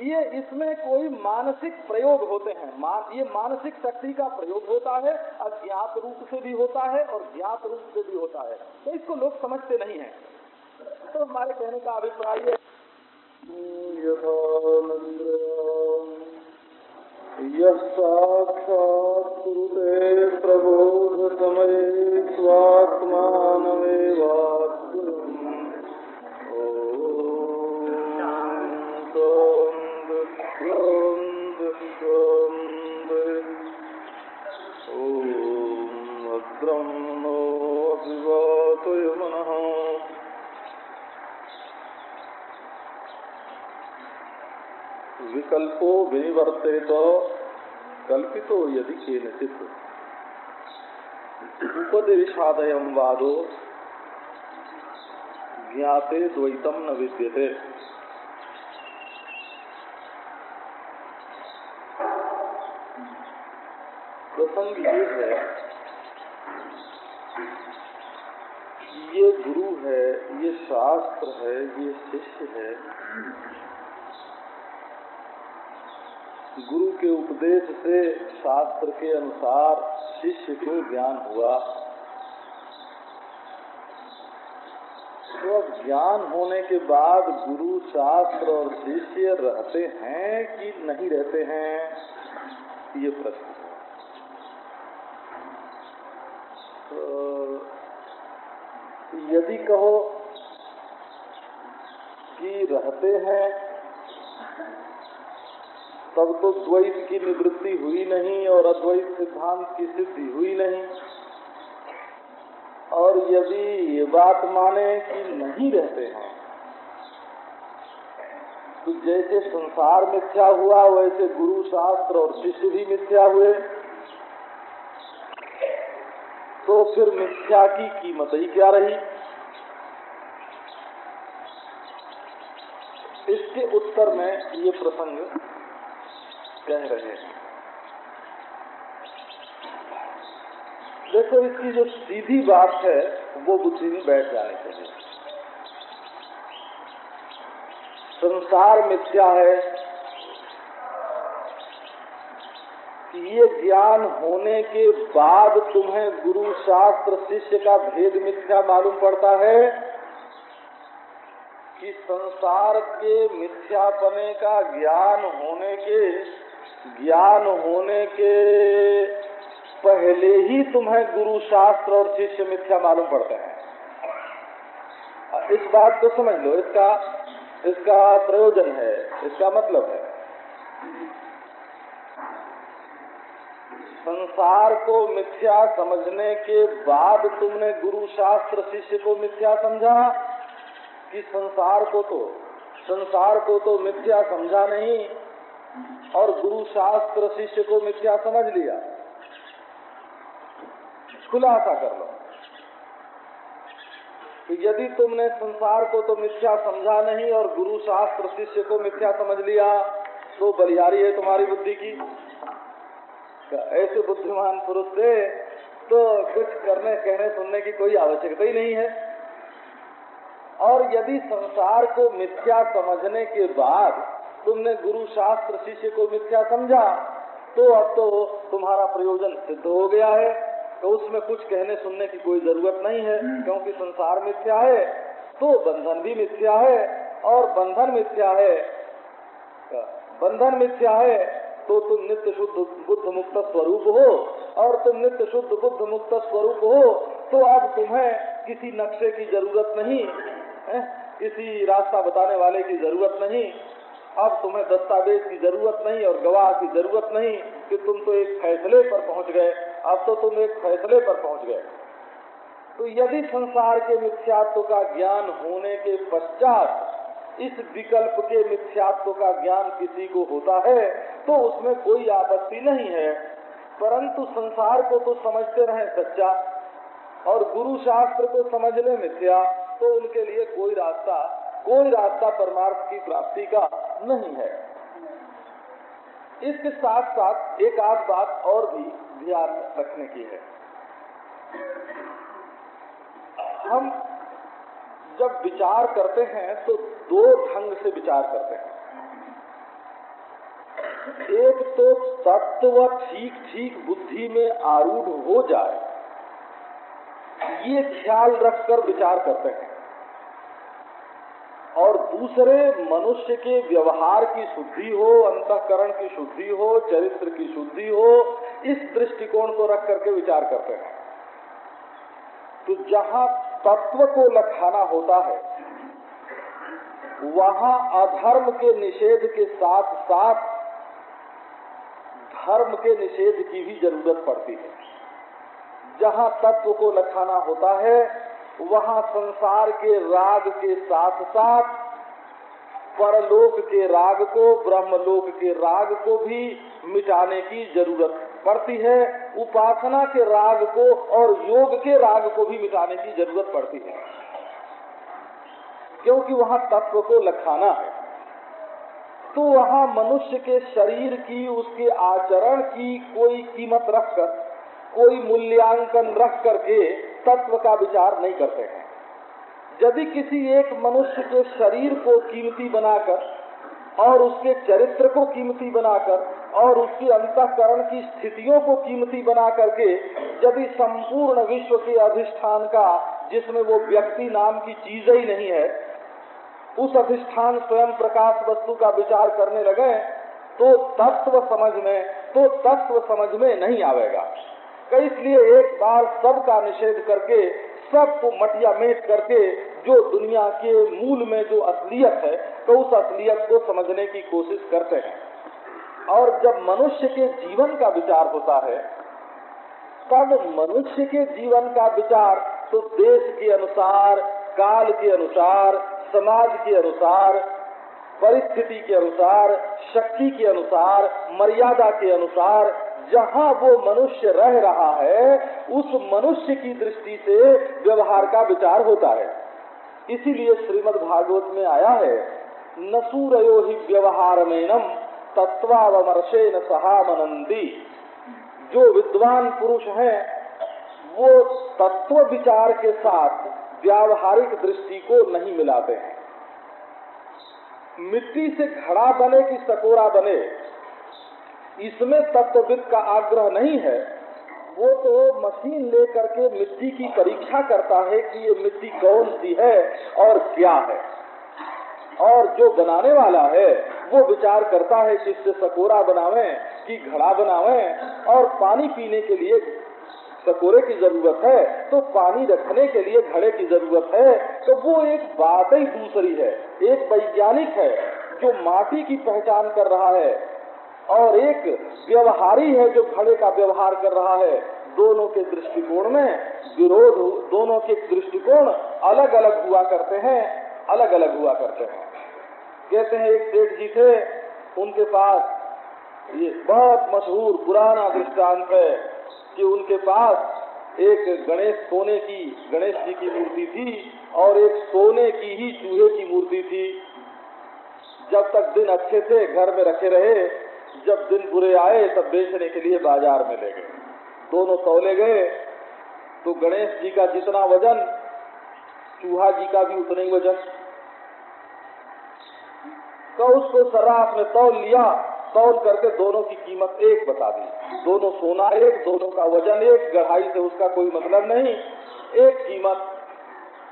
ये इसमें कोई मानसिक प्रयोग होते हैं। मान, ये मानसिक शक्ति का प्रयोग होता है अज्ञात रूप से भी होता है और ज्ञात रूप से भी होता है। तो इसको लोग समझते नहीं है। तो हमारे कहने का अभिप्राय है। प्रबोध समये मनः विकल्पो विनिवर्ते तो कल्पितो यदि केनचित। उपदेशादय वादो ज्ञाते द्वैतम न विद्यते। है ये गुरु है, ये शास्त्र है, ये शिष्य है। गुरु के उपदेश से शास्त्र के अनुसार शिष्य को ज्ञान हुआ। तो ज्ञान होने के बाद गुरु, शास्त्र और शिष्य रहते हैं कि नहीं रहते हैं, ये प्रश्न है तो यदि कहो कि रहते हैं, तब तो द्वैत की निवृत्ति हुई नहीं और अद्वैत सिद्धांत की सिद्धि हुई नहीं। और यदि ये बात माने कि नहीं रहते हैं तो जैसे संसार मिथ्या हुआ, वैसे गुरु शास्त्र और शिष्य भी मिथ्या हुए। तो फिर मिथ्या की कीमत ही? क्या रही? इसके उत्तर में ये प्रसंग कह रहे हैं। देखो, इसकी जो सीधी बात है, वो बुद्धि में बैठ जानी चाहिए संसार मिथ्या है ये ज्ञान होने के बाद तुम्हें गुरु शास्त्र शिष्य का भेद मिथ्या मालूम पड़ता है कि संसार के मिथ्यापने का ज्ञान होने के, ज्ञान होने के पहले ही तुम्हें गुरु शास्त्र और शिष्य मिथ्या मालूम पड़ते हैं। इस बात को समझ लो, इसका इसका प्रयोजन है, इसका मतलब है संसार को मिथ्या समझने के बाद तुमने गुरु शास्त्र शिष्य को मिथ्या समझा? कि संसार को तो संसार को तो मिथ्या समझा नहीं, और गुरु शास्त्र शिष्य को मिथ्या समझ लिया। खुलासा कर लो। कि यदि तुमने संसार को तो मिथ्या समझा नहीं, और गुरु शास्त्र शिष्य को मिथ्या समझ लिया तो बलियारी है तुम्हारी बुद्धि की। ऐसे बुद्धिमान पुरुष से तो कुछ करने, कहने, सुनने की कोई आवश्यकता ही नहीं है। और यदि संसार को मिथ्या समझने के बाद तुमने गुरु शास्त्र शिष्य को मिथ्या समझा तो अब तो तुम्हारा प्रयोजन सिद्ध हो गया है। तो उसमें कुछ कहने, सुनने की कोई ज़रूरत नहीं है, क्योंकि संसार मिथ्या है तो बंधन भी मिथ्या है, और बंधन मिथ्या है, बंधन मिथ्या है तो तुम नित्य शुद्ध बुद्ध मुक्त स्वरूप हो, और तुम नित्य शुद्ध बुद्ध मुक्त स्वरूप हो तो अब तुम्हें किसी नक्शे की ज़रूरत नहीं, है? किसी रास्ता बताने वाले की ज़रूरत नहीं। अब तुम्हें दस्तावेज़ की ज़रूरत नहीं और गवाह की ज़रूरत नहीं कि तुम तो एक फैसले पर पहुँच गए। अब तो तुम एक फैसले पर पहुँच गए। तो यदि संसार के मिथ्यात्व का ज्ञान होने के पश्चात इस विकल्प के मिथ्यात्व का ज्ञान किसी को होता है तो उसमें कोई आपत्ति नहीं है। परंतु संसार को तो समझते रहे सच्चा, और गुरु शास्त्र को समझ ले मिथ्या तो उनके लिए कोई रास्ता कोई रास्ता परमार्थ की प्राप्ति का नहीं है। इसके साथ साथ एक आध बात और भी ध्यान रखने की है। हम जब विचार करते हैं तो दो ढंग से विचार करते हैं। एक तो तत्व ठीक ठीक बुद्धि में आरूढ़ हो जाए, ये ख्याल रखकर विचार करते हैं। और दूसरे, मनुष्य के व्यवहार की शुद्धि हो, अंतकरण की शुद्धि हो, चरित्र की शुद्धि हो, इस दृष्टिकोण को रख करके विचार करते हैं। तो जहाँ तत्व को लखाना होता है। वहाँ अधर्म के निषेध के साथ साथ धर्म के निषेध की भी ज़रूरत पड़ती है। जहाँ तत्व को लखाना होता है, वहाँ संसार के राग के साथ साथ परलोक के राग को, ब्रह्मलोक के राग को भी मिटाने की ज़रूरत पड़ती है, उपासना के राग को और योग के राग को भी मिटाने की ज़रूरत पड़ती है। क्योंकि वहाँ तत्व को लखाना है। तो वहाँ मनुष्य के शरीर की, उसके आचरण की कोई कीमत रखकर, कोई मूल्यांकन रख करके तत्व का विचार नहीं करते हैं। यदि किसी एक मनुष्य के शरीर को कीमती बनाकर और उसके चरित्र को कीमती बनाकर और उसके अंतकरण की स्थितियों को कीमती बना करके यदि संपूर्ण विश्व के अधिष्ठान का, जिसमें वो व्यक्ति नाम की चीज़ ही नहीं है, उस अधिष्ठान स्वयं प्रकाश वस्तु का विचार करने लगे तो तत्व समझ में तो तत्व समझ में नहीं आवेगा। तो इसलिए एक बार सब का निषेध करके सबको मटिया मेट करके जो दुनिया के मूल में जो असलियत है तो उस असलियत को समझने की कोशिश करते हैं। और जब मनुष्य के जीवन का विचार होता है, तब मनुष्य के जीवन का विचार तो देश के अनुसार, काल के अनुसार, समाज के अनुसार, परिस्थिति के अनुसार, शक्ति के अनुसार, मर्यादा के अनुसार जहाँ वो मनुष्य रह रहा है, उस मनुष्य की दृष्टि से व्यवहार का विचार होता है। इसीलिए श्रीमद् भागवत में आया है नसूरयो ही व्यवहार मेनम तत्वावमर्शेन सहामनंदी जो विद्वान पुरुष हैं, वो तत्व विचार के साथ व्यावहारिक दृष्टि को नहीं मिलाते हैं। मिट्टी से घड़ा बने कि सकोरा बने इसमें तत्वविद का आग्रह नहीं है। वो तो मशीन लेकर के मिट्टी की परीक्षा करता है कि ये मिट्टी कौन सी है और क्या है। और जो बनाने वाला है, वो विचार करता है कि इससे सकोरा बनावे कि घड़ा बनावे और पानी पीने के लिए सकोरे की ज़रूरत है तो पानी रखने के लिए घड़े की ज़रूरत है। तो वो एक बात ही दूसरी है, एक वैज्ञानिक है जो माटी की पहचान कर रहा है। और एक व्यवहारी है जो घड़े का व्यवहार कर रहा है। दोनों के दृष्टिकोण में विरोध, दोनों के दृष्टिकोण अलग अलग हुआ करते हैं अलग अलग हुआ करते हैं। कहते हैं, एक सेठ जी थे, उनके पास ये बहुत मशहूर, पुराना दृष्टांत है कि उनके पास एक गणेश सोने की, गणेश जी की मूर्ति थी और एक सोने की ही चूहे की मूर्ति थी। जब तक दिन अच्छे थे घर में रखे रहे जब दिन बुरे आए, तब बेचने के लिए बाज़ार में ले गए। दोनों तौले गए। तो गणेश जी का जितना वज़न, चूहा जी का भी उतना ही वज़न। तो उसको सर्राफ में तौल लिया। तौल करके दोनों की कीमत एक बता दी। दोनों सोना एक, दोनों का वज़न एक। गढ़ाई से उसका कोई मतलब नहीं। एक कीमत।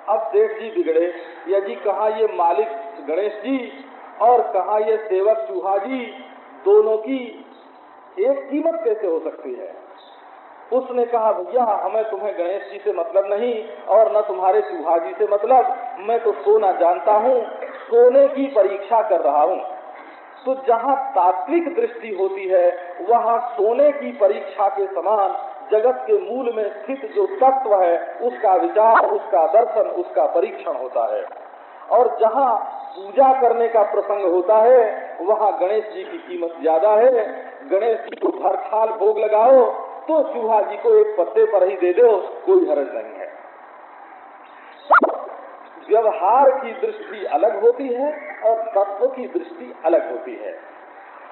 अब सेठ जी बिगड़े। या जी कहा ये मालिक गणेश जी और कहा ये सेवक चूहा जी? दोनों की एक कीमत कैसे हो सकती है? उसने कहा, भैया, हमें तुम्हें गणेश जी से मतलब नहीं और न तुम्हारे चूहा जी से मतलब। मैं तो सोना जानता हूँ, सोने की परीक्षा कर रहा हूँ। तो जहाँ तात्विक दृष्टि होती है, वहाँ सोने की परीक्षा के समान जगत के मूल में स्थित जो तत्व है, उसका विचार, उसका दर्शन, उसका परीक्षण होता है। और जहाँ पूजा करने का प्रसंग होता है, वहाँ गणेश जी की कीमत ज़्यादा है। गणेश जी को भरखाल भोग लगाओ तो चूहा जी को एक पत्ते पर ही दे दो, कोई हरज नहीं है। व्यवहार की दृष्टि अलग होती है और तत्व की दृष्टि अलग होती है।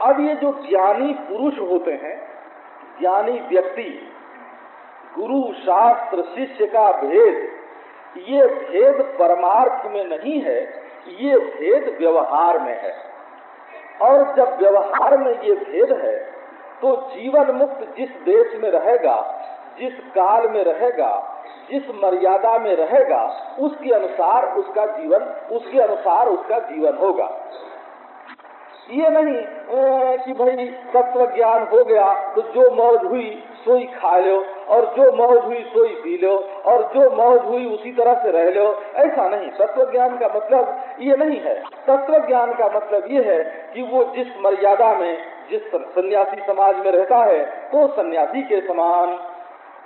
अब ये जो ज्ञानी पुरुष होते हैं, ज्ञानी व्यक्ति, गुरु, शास्त्र, शिष्य का भेद, ये भेद परमार्थ में नहीं है ये भेद व्यवहार में है। और जब व्यवहार में ये भेद है तो जीवन मुक्त जिस देश में रहेगा, जिस काल में रहेगा, जिस मर्यादा में रहेगा, उसके अनुसार उसका जीवन, उसके अनुसार उसका जीवन होगा। ये नहीं कि भाई तत्व ज्ञान हो गया तो जो मौज हुई सोई खा लो और जो मौज हुई सोई पी लो और जो मौज हुई उसी तरह से रह लो। ऐसा नहीं। तत्व ज्ञान का मतलब ये नहीं है। तत्व ज्ञान का मतलब ये है कि वो जिस मर्यादा में, जिस सन्यासी समाज में रहता है तो सन्यासी के समान।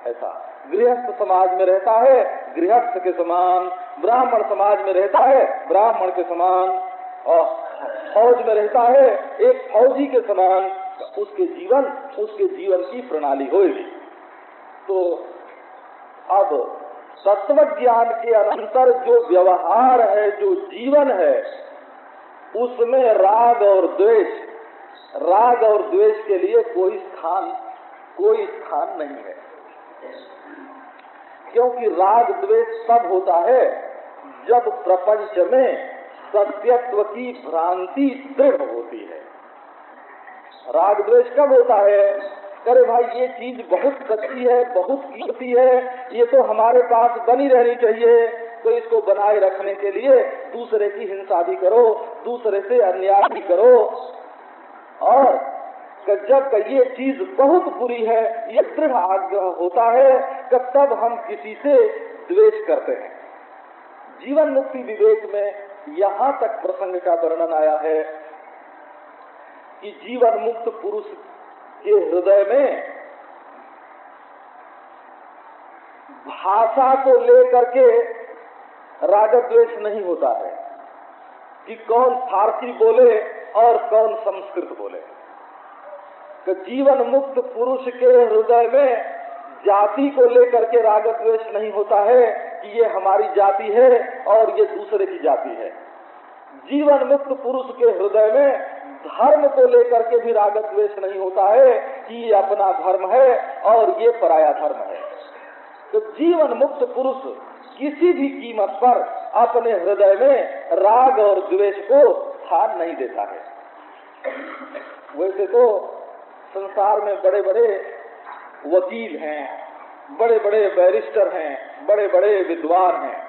ऐसा। गृहस्थ समाज में रहता है, गृहस्थ के समान। ब्राह्मण समाज में रहता है, ब्राह्मण के समान। और फौज में रहता है, एक फौजी के समान। उसके जीवन उसके जीवन की प्रणाली होगी तो अब तत्व ज्ञान के अंतर जो व्यवहार है, जो जीवन है, उसमें राग और द्वेष, राग और द्वेष के लिए कोई स्थान कोई स्थान नहीं है। क्योंकि राग द्वेष तब होता है जब प्रपंच में सत्यत्व की भ्रांति दृढ़ होती है। राग द्वेष कब होता है। अरे भाई, ये चीज़ बहुत सच्ची है, बहुत कीमती है। ये तो हमारे पास बनी रहनी चाहिए। तो इसको बनाए रखने के लिए दूसरे की हिंसा भी करो, दूसरे से अन्याय भी करो। और जब ये चीज़ बहुत बुरी है, ये दृढ़ आग्रह होता है तब हम किसी से द्वेष करते हैं। जीवन मुक्ति विवेक में यहाँ तक प्रसंग का वर्णन आया है। कि जीवन मुक्त पुरुष के हृदय में भाषा को लेकर के राग द्वेष नहीं होता है कि कौन फारसी बोले और कौन संस्कृत बोले। कि जीवन मुक्त पुरुष के हृदय में जाति को लेकर के राग द्वेष नहीं होता है कि ये हमारी जाति है और ये दूसरे की जाति है। जीवन मुक्त पुरुष के हृदय में धर्म को लेकर के भी राग द्वेष नहीं होता है कि ये अपना धर्म है और ये पराया धर्म है। तो जीवन मुक्त पुरुष किसी भी कीमत पर अपने हृदय में राग और द्वेष को स्थान नहीं देता है। वैसे तो संसार में बड़े बड़े वकील हैं बड़े बड़े बैरिस्टर हैं बड़े बड़े विद्वान हैं।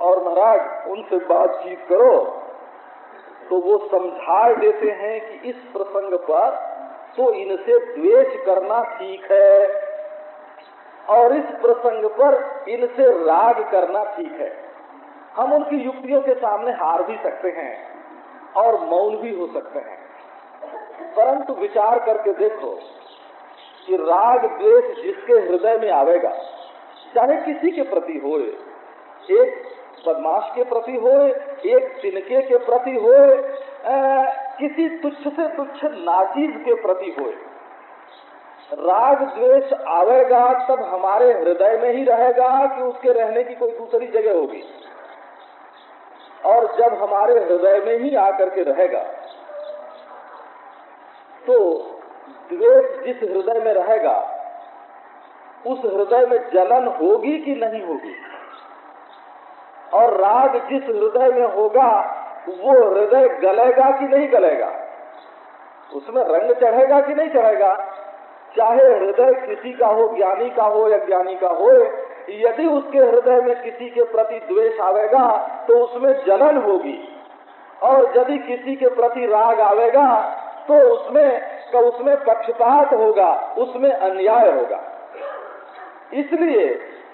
और महाराज, उनसे बातचीत करो। तो वो समझा देते हैं कि इस प्रसंग पर तो इनसे द्वेष करना ठीक है और इस प्रसंग पर इनसे राग करना ठीक है। हम उनकी युक्तियों के सामने हार भी सकते हैं और मौन भी हो सकते हैं। परंतु विचार करके देखो कि राग द्वेष जिसके हृदय में आवेगा, चाहे किसी के प्रति हो एक बदमाश के प्रति हो एक तिनके के प्रति हो किसी तुच्छ से तुच्छ नाचीज के प्रति हो राग द्वेष आवेगा, तब हमारे हृदय में ही रहेगा कि उसके रहने की कोई दूसरी जगह होगी। और जब हमारे हृदय में ही आकर के रहेगा तो द्वेष जिस हृदय में रहेगा, उस हृदय में जलन होगी कि नहीं होगी? और राग जिस हृदय में होगा, वो हृदय गलेगा कि नहीं गलेगा? उसमें रंग चढ़ेगा कि नहीं चढ़ेगा? चाहे हृदय किसी का हो, ज्ञानी का हो या ज्ञानी का हो, यदि उसके हृदय में किसी के प्रति द्वेष आवेगा तो उसमें जलन होगी। और यदि किसी के प्रति राग आवेगा तो उसमें तो उसमें पक्षपात होगा, उसमें अन्याय होगा। इसलिए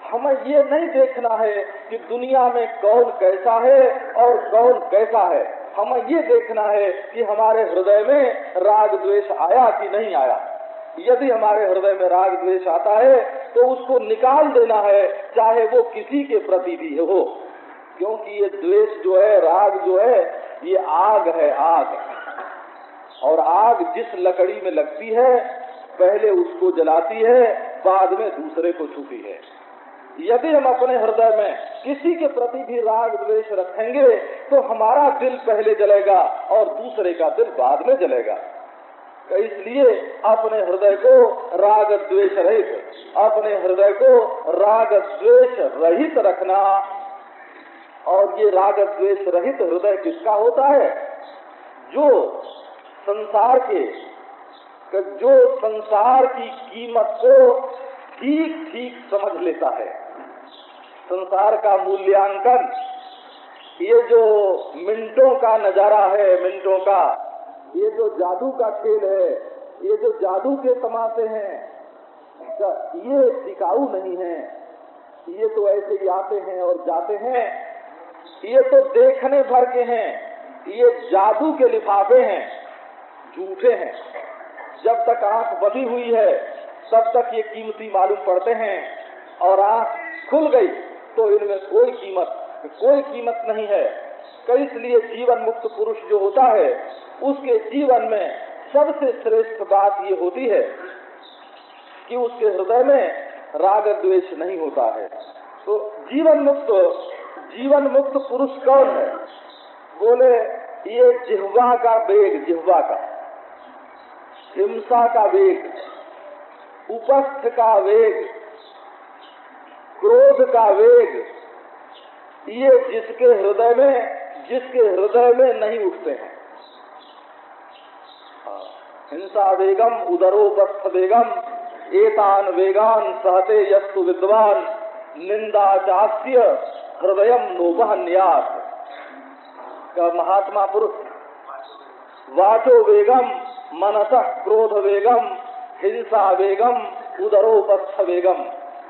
हमें ये नहीं देखना है कि दुनिया में कौन कैसा है और कौन कैसा है। हमें ये देखना है कि हमारे हृदय में राग द्वेष आया कि नहीं आया। यदि हमारे हृदय में राग द्वेष आता है तो उसको निकाल देना है, चाहे वो किसी के प्रति भी हो। क्योंकि ये द्वेष जो है, राग जो है, ये आग है आग। और आग जिस लकड़ी में लगती है, पहले उसको जलाती है, बाद में दूसरे को छूती है। यदि हम अपने हृदय में किसी के प्रति भी राग द्वेष रखेंगे तो हमारा दिल पहले जलेगा और दूसरे का दिल बाद में जलेगा। तो इसलिए अपने हृदय को राग द्वेष रहित, अपने हृदय को राग द्वेष रहित रखना। और ये राग द्वेष रहित हृदय किसका होता है? जो संसार के, जो संसार की कीमत को ठीक ठीक समझ लेता है। संसार का मूल्यांकन, ये जो मिनटों का नज़ारा है, मिनटों का, ये जो जादू का खेल है, ये जो जादू के तमाशे हैं ये टिकाऊ नहीं है। ये तो ऐसे ही आते हैं और जाते हैं। ये तो देखने भर के हैं। ये जादू के लिफाफे हैं, झूठे हैं। जब तक आँख बंधी हुई है, तब तक ये कीमती मालूम पड़ते हैं और आँख खुल गई। तो इनमें कोई कीमत कोई कीमत नहीं है। तो इसलिए जीवन मुक्त पुरुष जो होता है, उसके जीवन में सबसे श्रेष्ठ बात ये होती है कि उसके हृदय में राग द्वेष नहीं होता है। तो जीवन मुक्त जीवन मुक्त पुरुष कौन है? बोले, ये जिहवा का वेग, जिहवा का, हिंसा का वेग, उपस्थ का वेग क्रोध का वेग ये जिसके हृदय में जिसके हृदय में नहीं उठते हैं। हाँ, हिंसा वेगम उदरोपस्थ वेगम एतान वेगान सहते यस्तु विद्वान निंदा चास्य हृदय नोपह न्यास का महात्मा पुरुष? वाचो वेगम मनस क्रोध वेगम हिंसा वेगम उदरोपस्थ वेगम।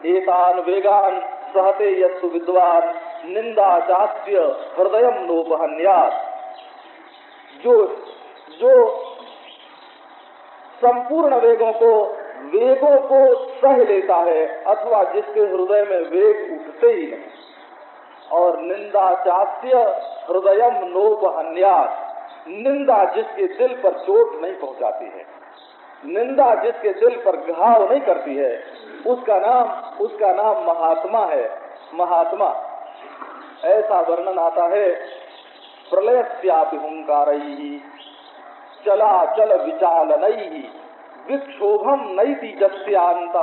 एतान वेगान सहते यस्तु विद्वान निंदा जास्य हृदय नोपहन्यास जो जो संपूर्ण वेगों को वेगों को सह लेता है अथवा जिसके हृदय में वेग उठते ही नहीं, और निंदा चास्य हृदय नोपहन्यास निंदा जिसके दिल पर चोट नहीं पहुंचाती है। निंदा जिसके दिल पर घाव नहीं करती है, उसका नाम उसका नाम महात्मा है। महात्मा। ऐसा वर्णन आता है प्रलय हुंकार चला चल विचाल नई विक्षोभम नई थी जस्यांत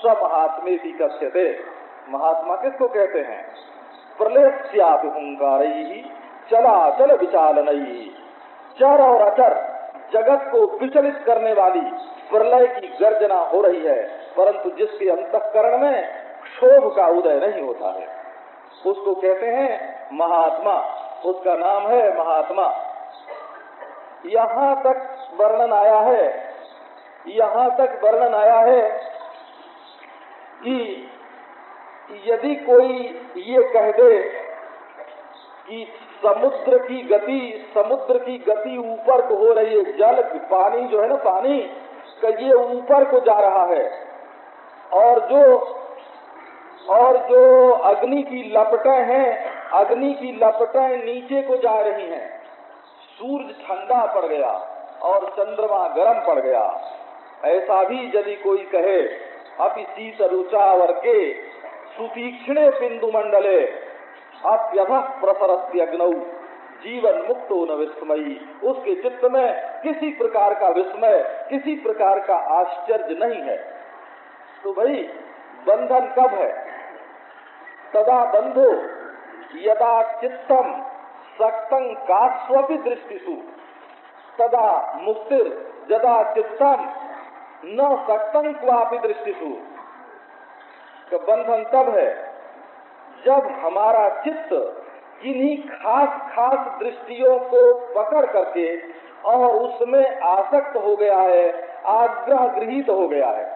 स्वमहात्मे थी कथ्यते। महात्मा किसको कहते हैं? प्रलय हुंकार चला चल विचाल नई चर और अचर जगत को विचलित करने वाली प्रलय की गर्जना हो रही है, परंतु जिसके अंतकरण में क्षोभ का उदय नहीं होता है। उसको कहते हैं महात्मा। उसका नाम है महात्मा। यहाँ तक वर्णन आया है, यहाँ तक वर्णन आया है कि यदि कोई ये कह दे कि समुद्र की गति, समुद्र की गति ऊपर को हो रही है। जल पानी जो है ना, पानी, का ये ऊपर को जा रहा है। और जो और जो अग्नि की लपटें हैं, अग्नि की लपटें नीचे को जा रही हैं। सूरज ठंडा पड़ गया और चंद्रमा गर्म पड़ गया। ऐसा भी यदि कोई कहे अपि शीत रुचावर के सुतीक्षणे बिंदु मंडले अत्यध प्रसरत्यग्नऊ जीवन मुक्तो न विस्मयी। उसके चित्त में किसी प्रकार का विस्मय, किसी प्रकार का आश्चर्य नहीं है। तो भाई, बंधन कब है? तदा बंधो, यदा चित्तम सक्तं कास्वपि दृष्टिसु तदा मुक्तिर जदा चित्तम न सक्तं क्वापि दृष्टिसु बंधन तब है? जब हमारा चित्त इन्हीं खास खास दृष्टियों को पकड़ करके और उसमें आसक्त हो गया है, आग्रह गृहित हो गया है